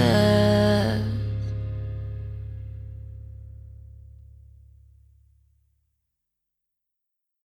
Yeah.